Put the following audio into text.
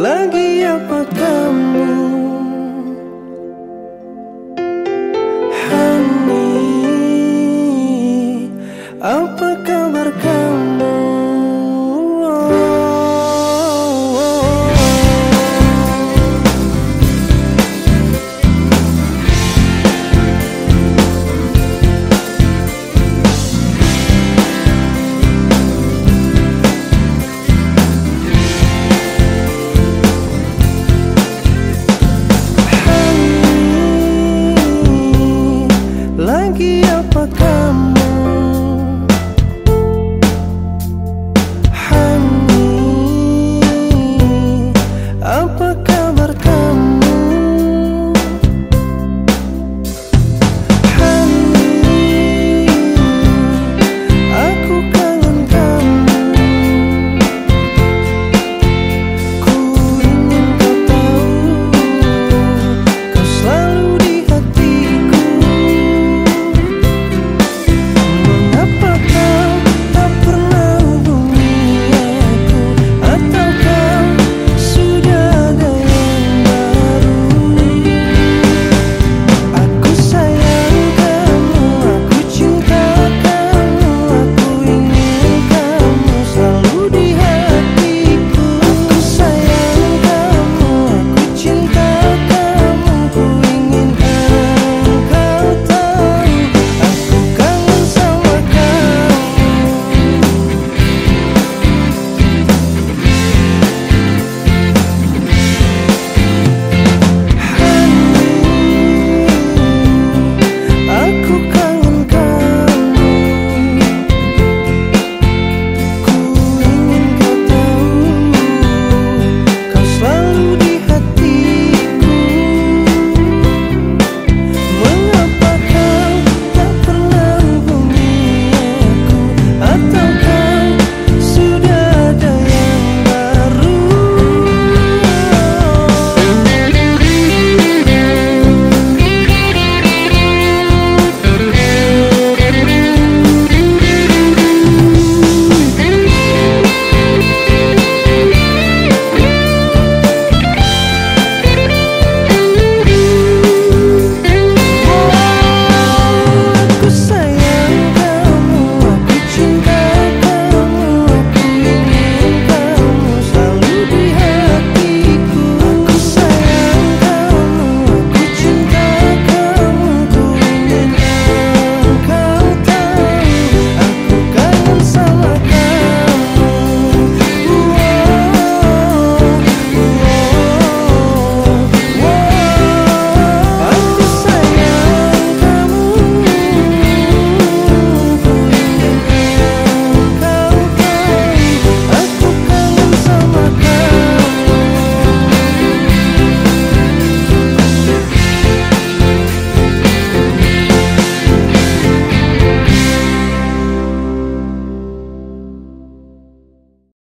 lagi apa kamu? Hani Apa